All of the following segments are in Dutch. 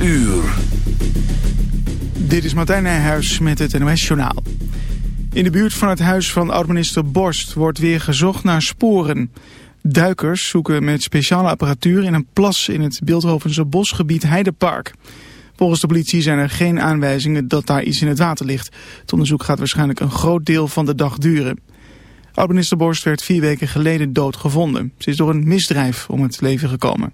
Uur. Dit is Martijn Nijhuis met het NOS-journaal. In de buurt van het huis van oud-minister Borst wordt weer gezocht naar sporen. Duikers zoeken met speciale apparatuur in een plas in het Beeldhovense bosgebied Heidepark. Volgens de politie zijn er geen aanwijzingen dat daar iets in het water ligt. Het onderzoek gaat waarschijnlijk een groot deel van de dag duren. Oud-minister Borst werd vier weken geleden doodgevonden. Ze is door een misdrijf om het leven gekomen.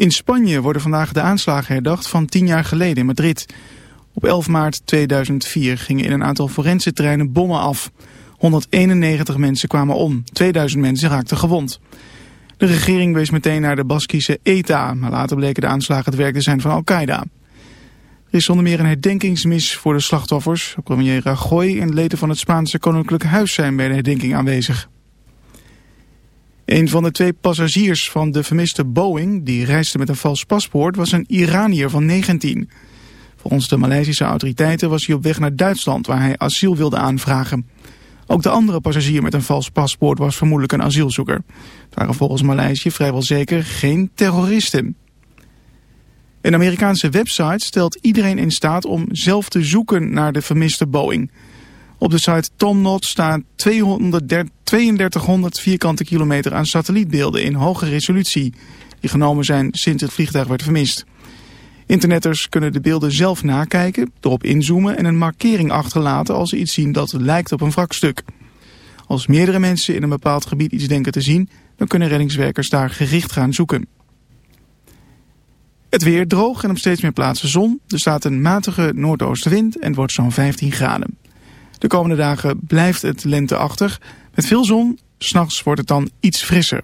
In Spanje worden vandaag de aanslagen herdacht van tien jaar geleden in Madrid. Op 11 maart 2004 gingen in een aantal forensentreinen bommen af. 191 mensen kwamen om, 2000 mensen raakten gewond. De regering wees meteen naar de Baskische ETA, maar later bleken de aanslagen het werk te zijn van Al-Qaeda. Er is zonder meer een herdenkingsmis voor de slachtoffers. Premier Rajoy en leden van het Spaanse Koninklijk Huis zijn bij de herdenking aanwezig. Een van de twee passagiers van de vermiste Boeing, die reisde met een vals paspoort, was een Iranier van 19. Volgens de Maleisische autoriteiten was hij op weg naar Duitsland, waar hij asiel wilde aanvragen. Ook de andere passagier met een vals paspoort was vermoedelijk een asielzoeker. Het waren volgens Maleisië vrijwel zeker geen terroristen. Een Amerikaanse website stelt iedereen in staat om zelf te zoeken naar de vermiste Boeing. Op de site Tomnot staan 3200 vierkante kilometer aan satellietbeelden in hoge resolutie. Die genomen zijn sinds het vliegtuig werd vermist. Internetters kunnen de beelden zelf nakijken, erop inzoomen en een markering achterlaten als ze iets zien dat lijkt op een wrakstuk. Als meerdere mensen in een bepaald gebied iets denken te zien, dan kunnen reddingswerkers daar gericht gaan zoeken. Het weer droog en op steeds meer plaatsen zon. Er staat een matige noordoostenwind en wordt zo'n 15 graden. De komende dagen blijft het lenteachtig. Met veel zon, s'nachts wordt het dan iets frisser.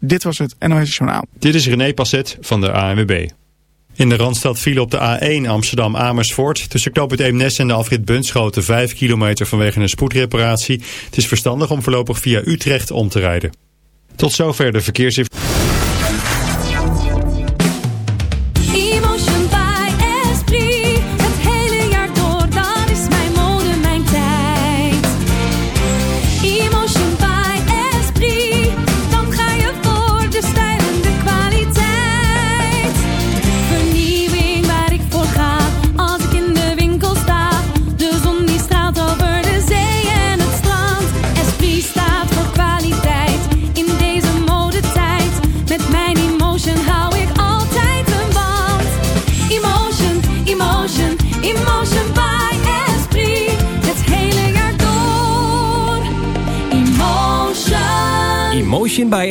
Dit was het NOS Journaal. Dit is René Passet van de ANWB. In de Randstad viel op de A1 Amsterdam-Amersfoort. Tussen knoop het Eemnes en de afrit Bunschoten 5 kilometer vanwege een spoedreparatie. Het is verstandig om voorlopig via Utrecht om te rijden. Tot zover de verkeersinformatie.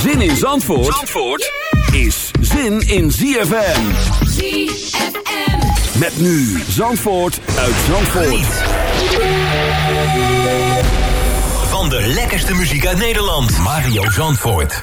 Zin in Zandvoort, Zandvoort is zin in ZFM. ZFM. Met nu Zandvoort uit Zandvoort. Van de lekkerste muziek uit Nederland. Mario Zandvoort.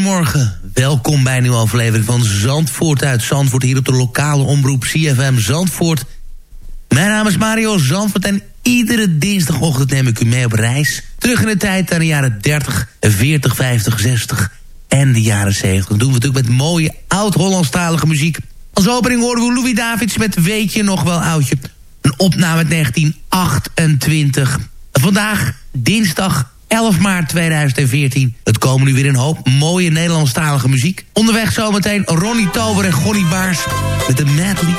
Goedemorgen. Welkom bij een nieuwe aflevering van Zandvoort uit Zandvoort... hier op de lokale omroep CFM Zandvoort. Mijn naam is Mario Zandvoort en iedere dinsdagochtend neem ik u mee op reis. Terug in de tijd naar de jaren 30, 40, 50, 60 en de jaren 70. Dat doen we natuurlijk met mooie oud-Hollandstalige muziek. Als opening horen we Louis Davids met Weet je nog wel oudje? Een opname uit 1928. Vandaag, dinsdag 11 maart 2014. Het komen nu weer een hoop mooie Nederlandstalige muziek. Onderweg zometeen Ronnie Tober en Gonnie Baars met de medley.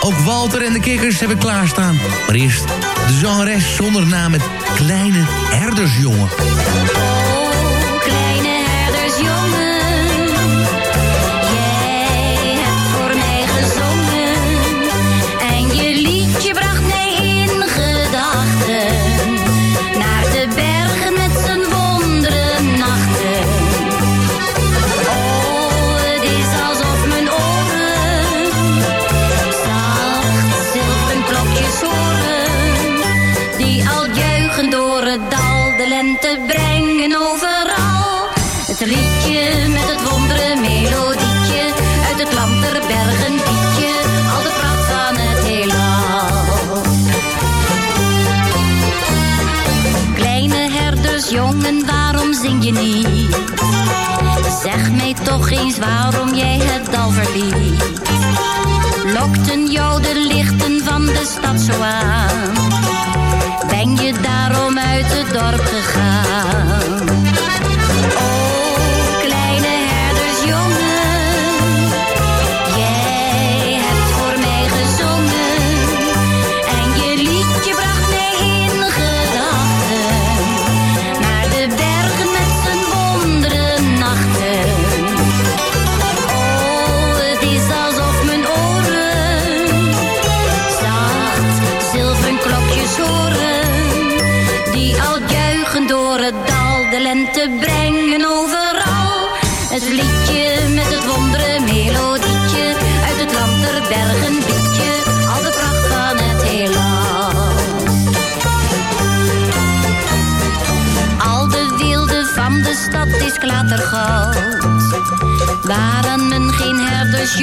Ook Walter en de Kikkers hebben klaarstaan. Maar eerst de zangeres zonder naam met Kleine Herdersjongen. Waarom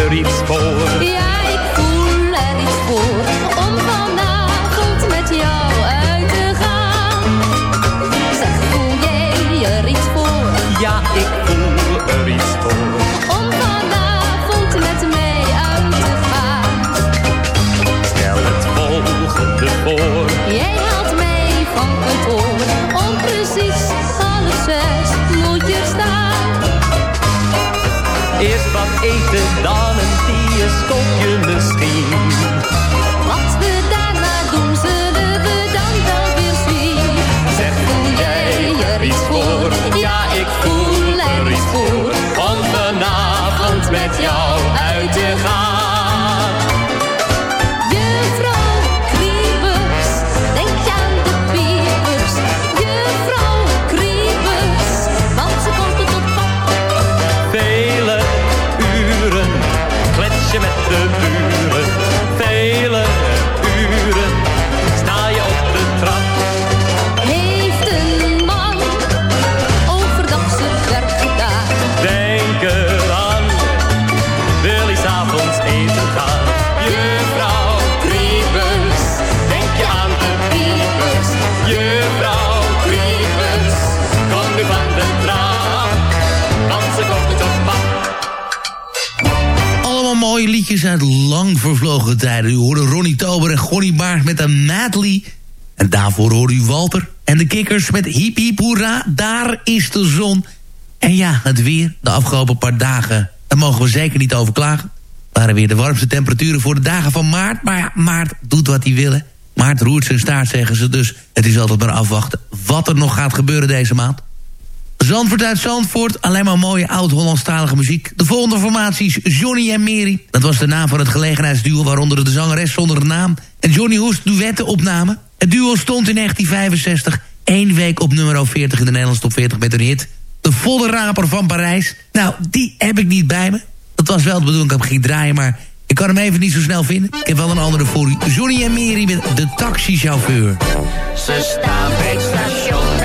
Er iets voor. Ja, bioscoopje misschien. Tijden. U hoorde Ronnie Tober en Gonnie Baars met een Natalie. En daarvoor hoorde u Walter en de kikkers met Hiep Hoera, daar is de zon. En ja, het weer de afgelopen paar dagen, daar mogen we zeker niet over klagen. waren weer de warmste temperaturen voor de dagen van maart. Maar ja, maart doet wat hij wil. Maart roert zijn staart, zeggen ze. Dus het is altijd maar afwachten wat er nog gaat gebeuren deze maand. Zandvoort uit Zandvoort, alleen maar mooie oud-Hollandstalige muziek. De volgende formatie is Johnny en Mary. Dat was de naam van het gelegenheidsduo... waaronder de zangeres zonder naam en Johnny Hoest duetten opnamen. Het duo stond in 1965 één week op nummer 40 in de Nederlandse top 40 met een hit. De volle raper van Parijs. Nou, die heb ik niet bij me. Dat was wel de bedoeling ik ging draaien, maar... ik kan hem even niet zo snel vinden. Ik heb wel een andere voor u. Johnny en Mary met de taxichauffeur. Ze staan bij het station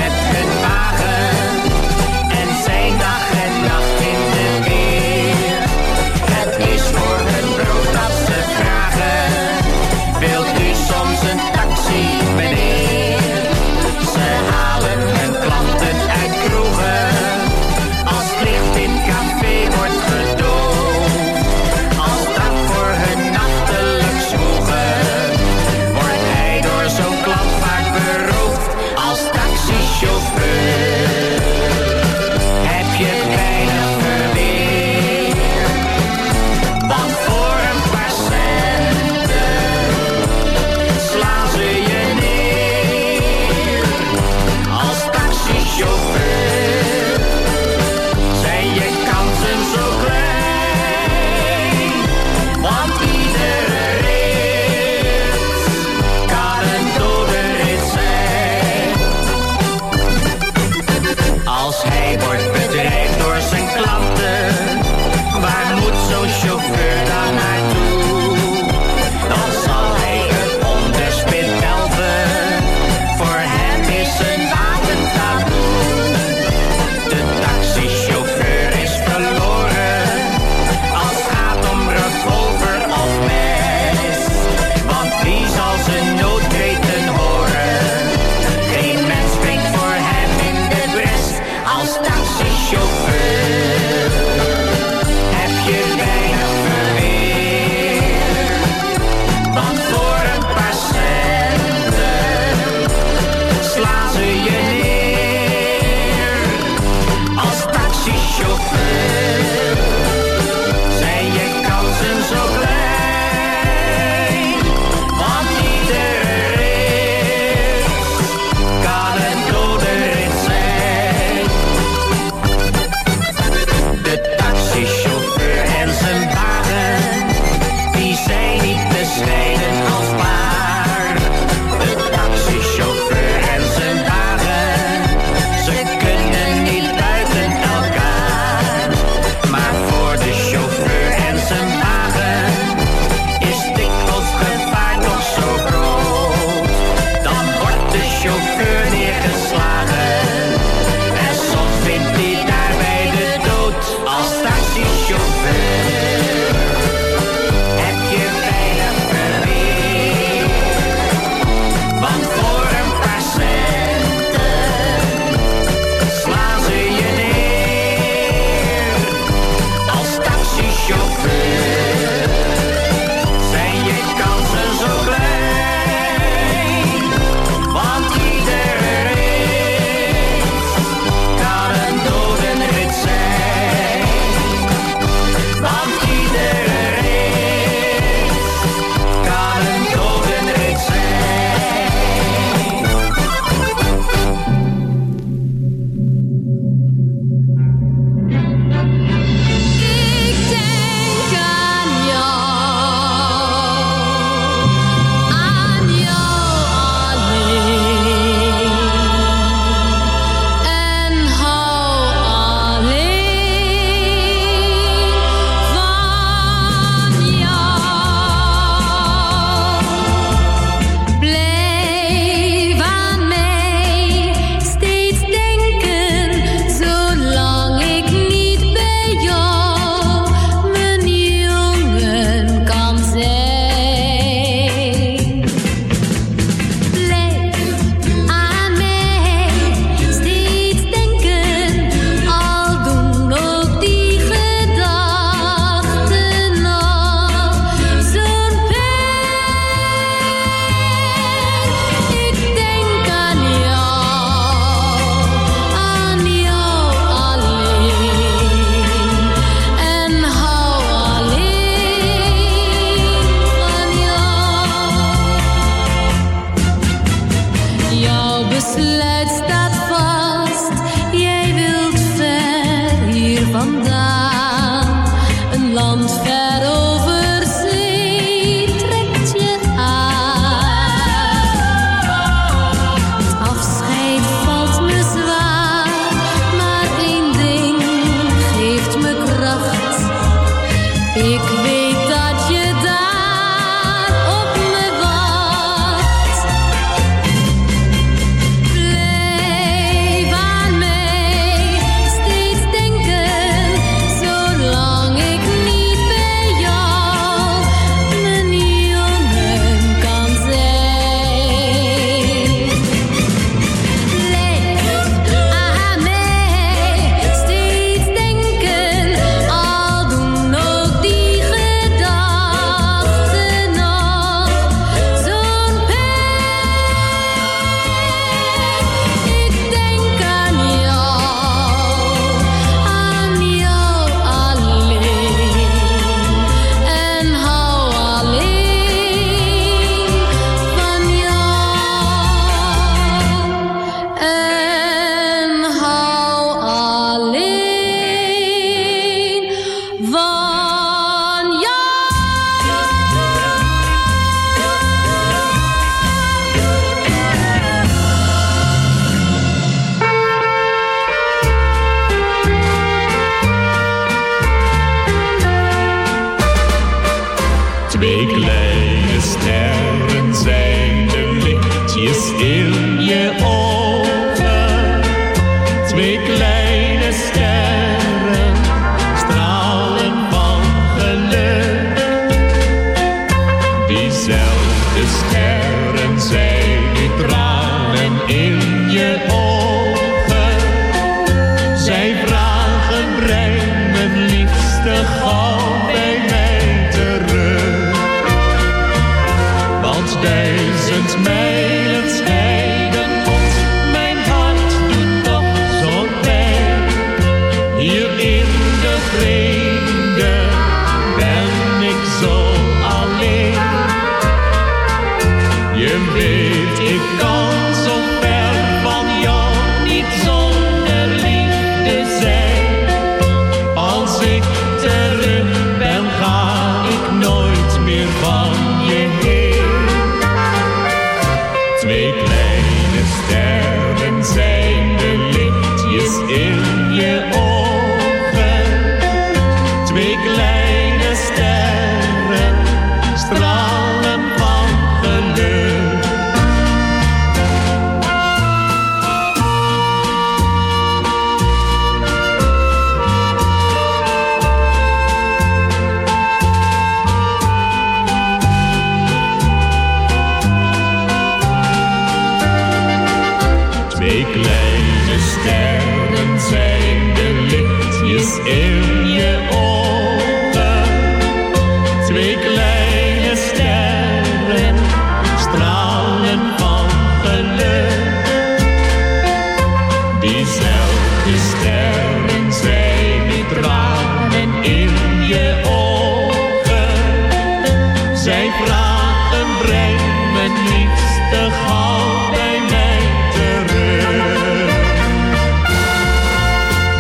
vragen, breng mijn liefste gauw bij mij terug.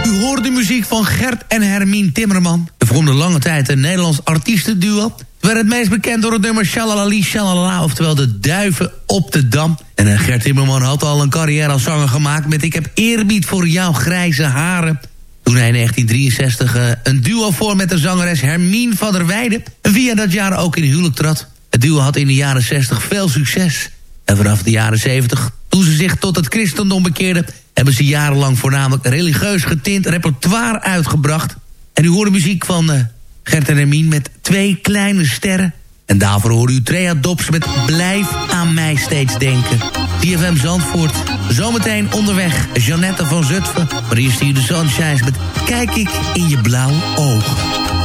U hoort de muziek van Gert en Hermine Timmerman. Ze vormden lange tijd een Nederlands artiestenduo. Ze werden het meest bekend door het nummer Shalalali Shalala, oftewel de duiven op de dam. En eh, Gert Timmerman had al een carrière als zanger gemaakt met Ik heb eerbied voor jouw grijze haren. Toen hij in 1963 eh, een duo vormde met de zangeres Hermine van der Weijden. En via dat jaar ook in huwelijk trad. Het duo had in de jaren 60 veel succes. En vanaf de jaren 70, toen ze zich tot het christendom bekeerden... hebben ze jarenlang voornamelijk religieus getint repertoire uitgebracht. En u hoort de muziek van eh, Gert en Hermine met twee kleine sterren. En daarvoor hoor u Trea Dops met Blijf aan mij steeds denken. TFM Zandvoort, zometeen onderweg Jeannette van Zutphen. Maar eerst hier de Sunshines met Kijk ik in je blauwe ogen.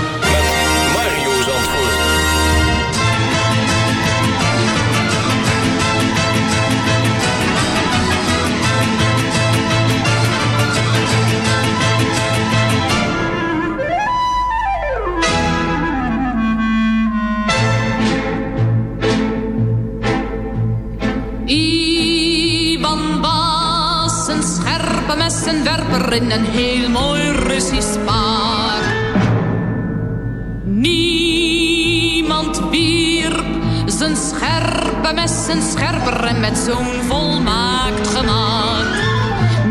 messenwerper in een heel mooi Russisch paar. Niemand wierp zijn scherpe messen scherper en met zo'n volmaakt gemak.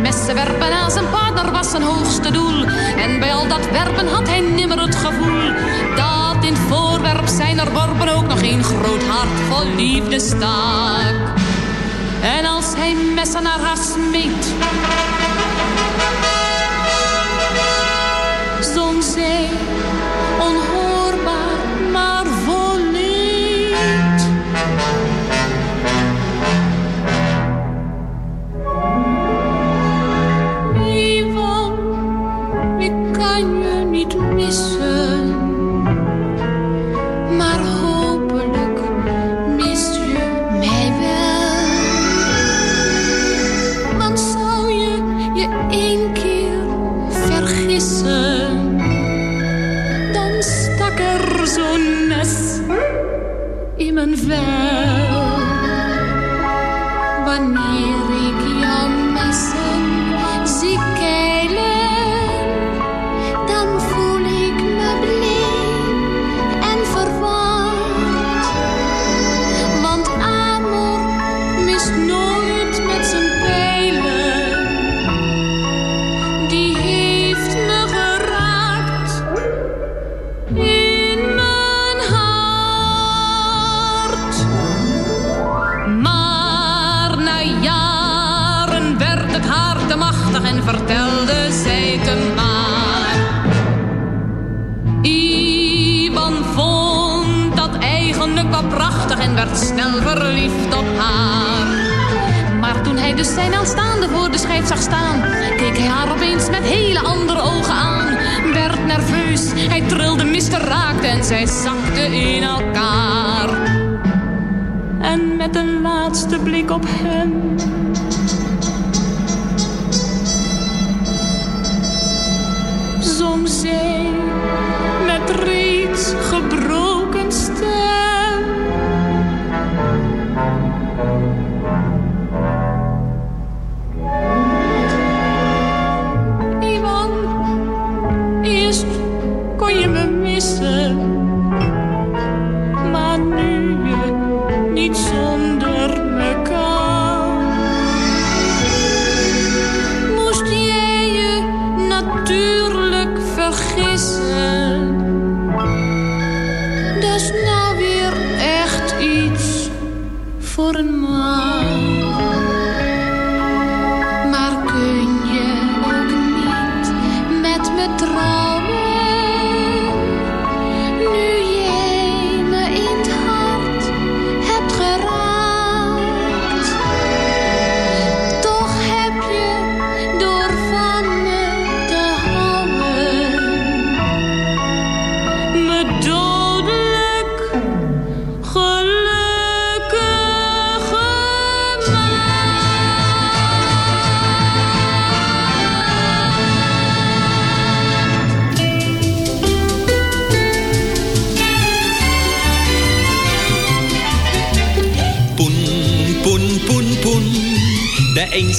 Messen werpen aan zijn partner was zijn hoogste doel. En bij al dat werpen had hij nimmer het gevoel dat in het voorwerp zijn er worpen ook nog een groot hart vol liefde stak. En als hij messen naar haar smeet, dus zijn aanstaande voor de schijf zag staan, keek hij haar opeens met hele andere ogen aan. Werd nerveus, hij trilde, miste, raakte en zij zakte in elkaar. En met een laatste blik op hem zong zij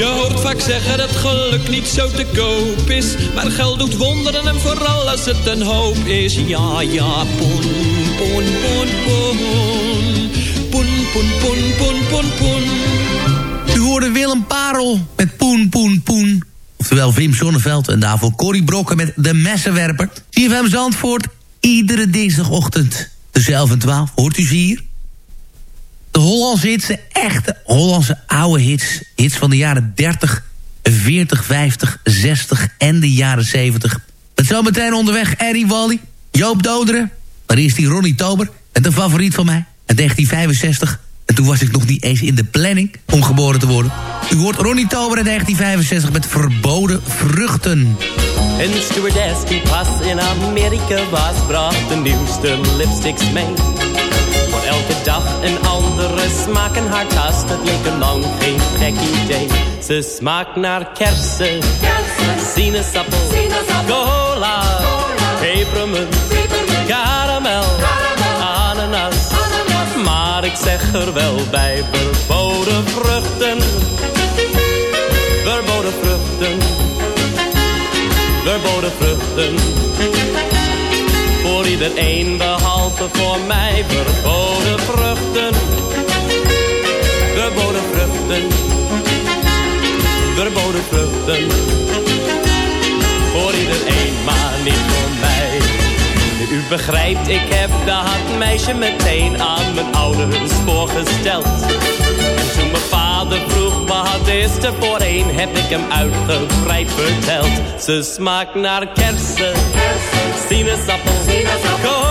Je hoort vaak zeggen dat geluk niet zo te koop is. Maar geld doet wonderen en vooral als het een hoop is. Ja, ja, poen, poen, poen, poen. Poen, poen, poen, poen, poen, poen. U hoorde Willem Parel met Poen Poen Poen. Oftewel Wim Sonneveld en daarvoor Corrie Brokken met De Messenwerper. CFM Zandvoort, iedere dinsdagochtend 11 en 12 hoort u ze hier. De Hollandse hits, de echte Hollandse oude hits. Hits van de jaren 30, 40, 50, 60 en de jaren 70. Met zometeen onderweg Eddie Wally, Joop Doderen. Maar eerst die Ronnie Tober, met een favoriet van mij. In 1965. En toen was ik nog niet eens in de planning om geboren te worden. U hoort Ronnie Tober in 1965 met Verboden Vruchten. Een stewardess die pas in Amerika was, bracht de nieuwste lipsticks mee. Voor elke dag een andere smaak in haar tas, dat leek een lang geen gek idee. Ze smaakt naar kersen, sinaasappel, cola, pepermunt, karamel, ananas. Maar ik zeg er wel bij, verboden vruchten, verboden vruchten. Verboden vruchten. Iedereen behalve voor mij verboden vruchten. Verboden vruchten. Verboden vruchten. Voor iedereen, maar niet voor mij. U begrijpt, ik heb dat meisje meteen aan mijn ouders voorgesteld. En toen mijn vader vroeg wat is er voor een, heb ik hem uitgebreid verteld. Ze smaakt naar kersen, sinaasappel, cola, pepermunt,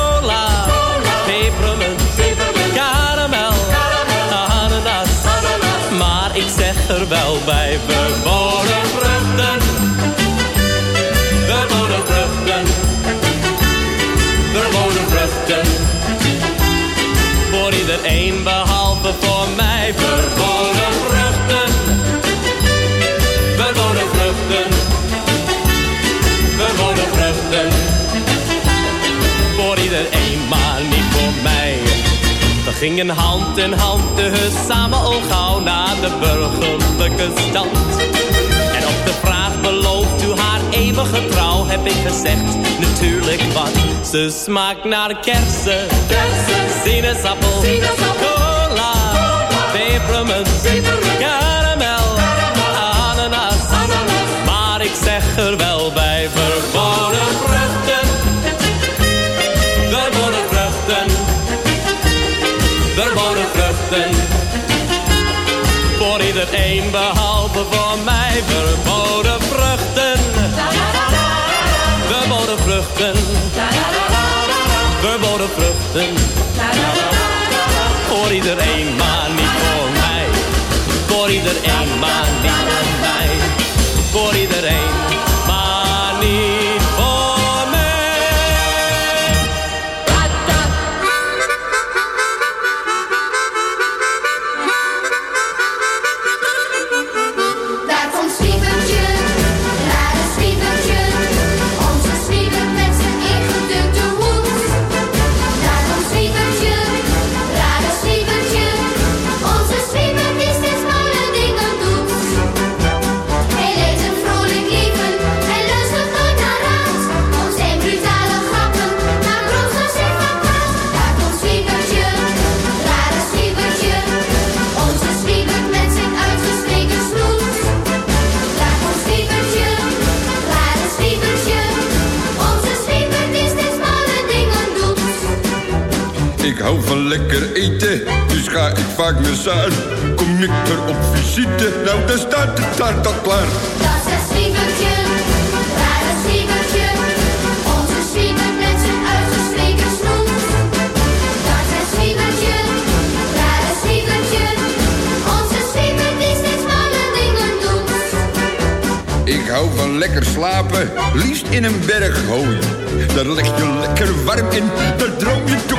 gingen hand in hand dus samen al gauw naar de burgerlijke stand. En op de vraag belooft u haar eeuwige trouw? heb ik gezegd, natuurlijk wat. Ze smaakt naar kersen, sinaasappel, cola, pepermunt, karamel, ananas. Maar ik zeg er wel Verboden vruchten. Voor iedereen, maar niet voor mij. Voor iedereen, maar niet voor mij. Voor iedereen, vaak naar Zuid. Kom ik er op visite, nou dan staat de taart al klaar. Dat is het zwiebertje, daar het zwiebertje. Onze zwiebert met zijn uitgestreken snoet. Dat is het zwiebertje, daar het zwiebertje. Onze zwiebert die steeds malle dingen doet. Ik hou van lekker slapen, liefst in een berg hooi. Daar leg je lekker warm in, daar droom je toch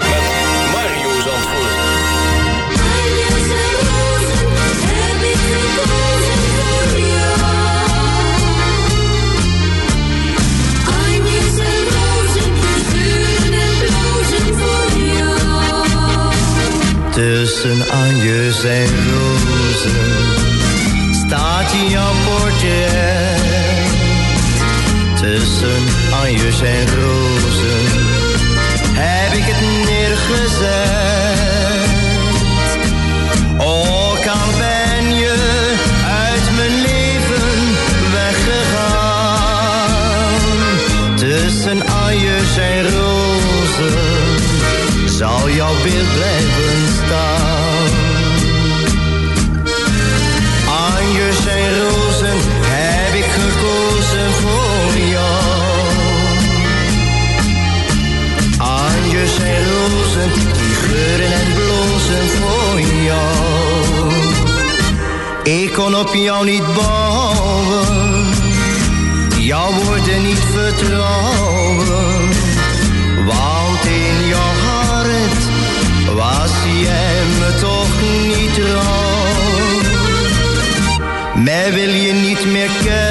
Tussen anjes en rozen staat jouw portret. Tussen anjes en rozen heb ik het neergezet. Ik kon op jou niet bouwen, jouw woorden niet vertrouwen. Want in jouw hart was jij me toch niet trouw. Mij wil je niet meer kennen,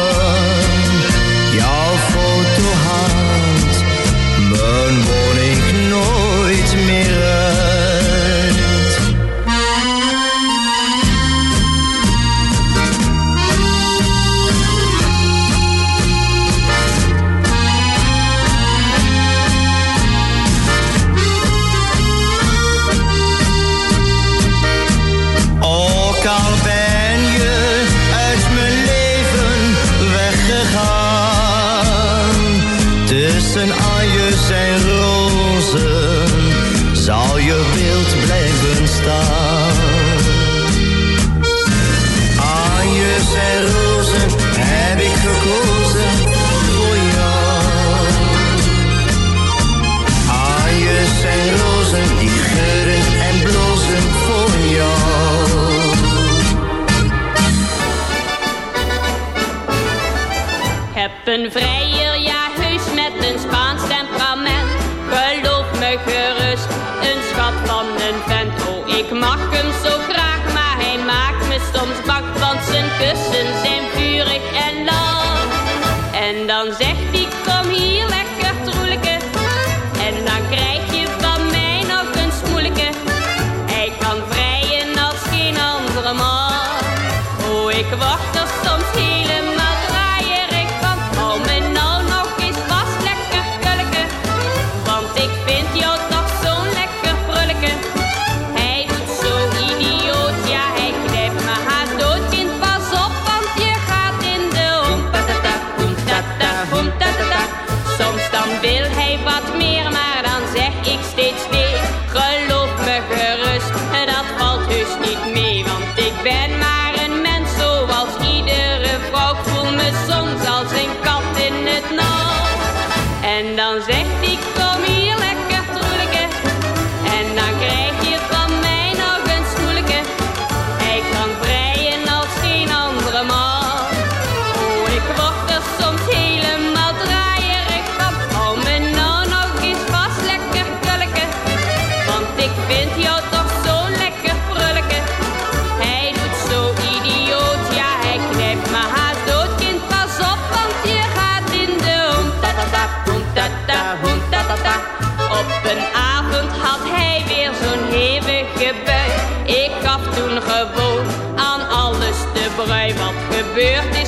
verde.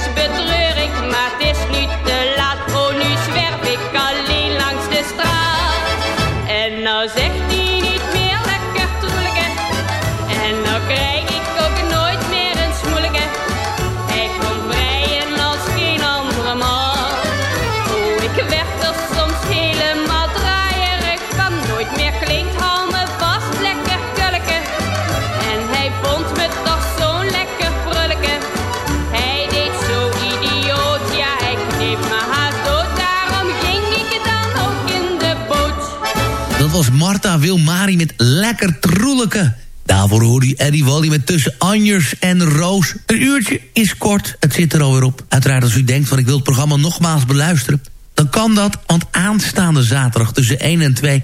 Wil Mari met Lekker Troelijke. Daarvoor hoorde u Eddie Wally met Tussen Anjers en Roos. Een uurtje is kort, het zit er alweer op. Uiteraard als u denkt van ik wil het programma nogmaals beluisteren... dan kan dat, want aanstaande zaterdag tussen 1 en 2...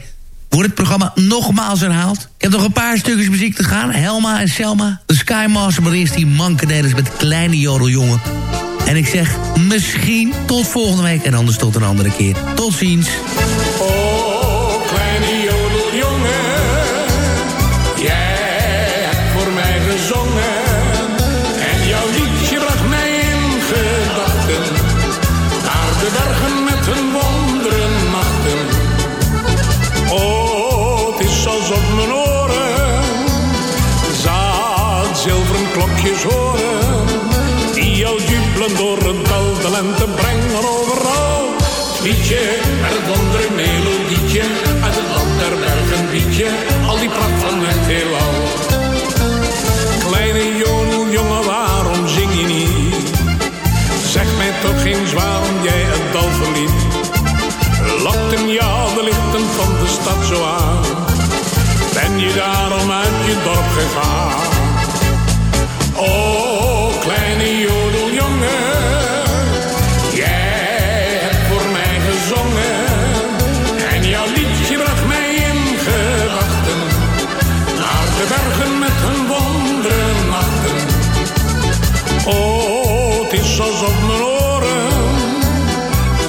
wordt het programma nogmaals herhaald. Ik heb nog een paar stukjes muziek te gaan. Helma en Selma, de Skymaster, maar eerst die mankeneders met Kleine Jodeljongen. En ik zeg misschien tot volgende week en anders tot een andere keer. Tot ziens. Oh. in dorp gegaan. Oh, kleine jodeljongen, jij hebt voor mij gezongen. En jouw liedje bracht mij in gedachten. Naar de bergen met hun wonderen nachten. o, het is alsof mijn oren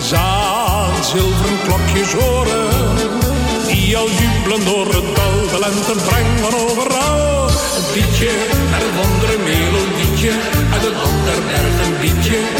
zaan zilveren klokjes horen. Die al jubelen door het dal de lente van over een liedje met een wondere melodietje, uit het land der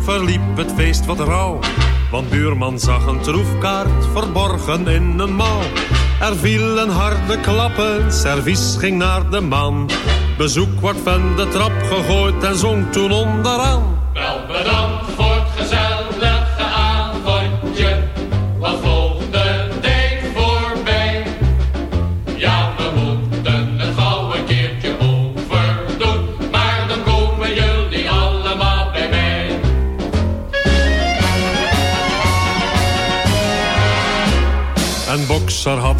verliep het feest wat rauw. Want buurman zag een troefkaart verborgen in een mouw. Er vielen harde klappen, servies ging naar de man. Bezoek wordt van de trap gegooid en zong toen onderaan. Wel bedankt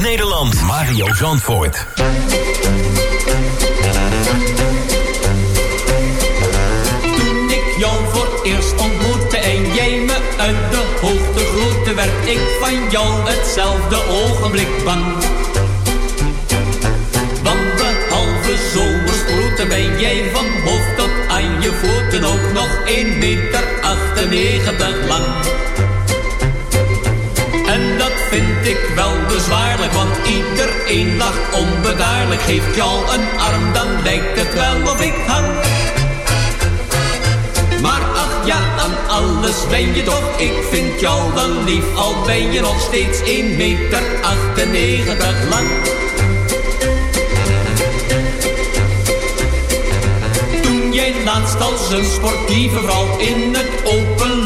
Nederland. Mario Zandvoort. Toen ik jou voor eerst ontmoette en jij me uit de hoogte groette, werd ik van jou hetzelfde ogenblik bang. Want behalve zomersproeten ben jij van hoofd tot aan je voeten ook nog 1 meter 98 lang. Vind ik wel bezwaarlijk, want iedereen lacht onbedaarlijk. Geeft jou een arm, dan lijkt het wel of ik hang. Maar ach ja, aan alles ben je toch, ik vind jou wel lief. Al ben je nog steeds 1 meter 98 lang. Toen jij laatst als een sportieve vrouw in het open